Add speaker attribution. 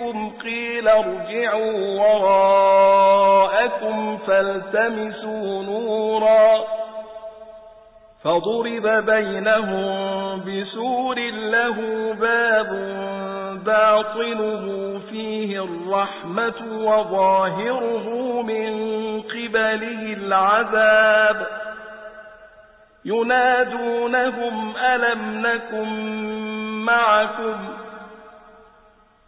Speaker 1: نوركم قيل ارجعوا وراءكم فالتمسوا نورا فضرب بينهم بسور له باب باطنه فيه الرحمة وظاهره من قبله العذاب ينادونهم ألم نكن معكم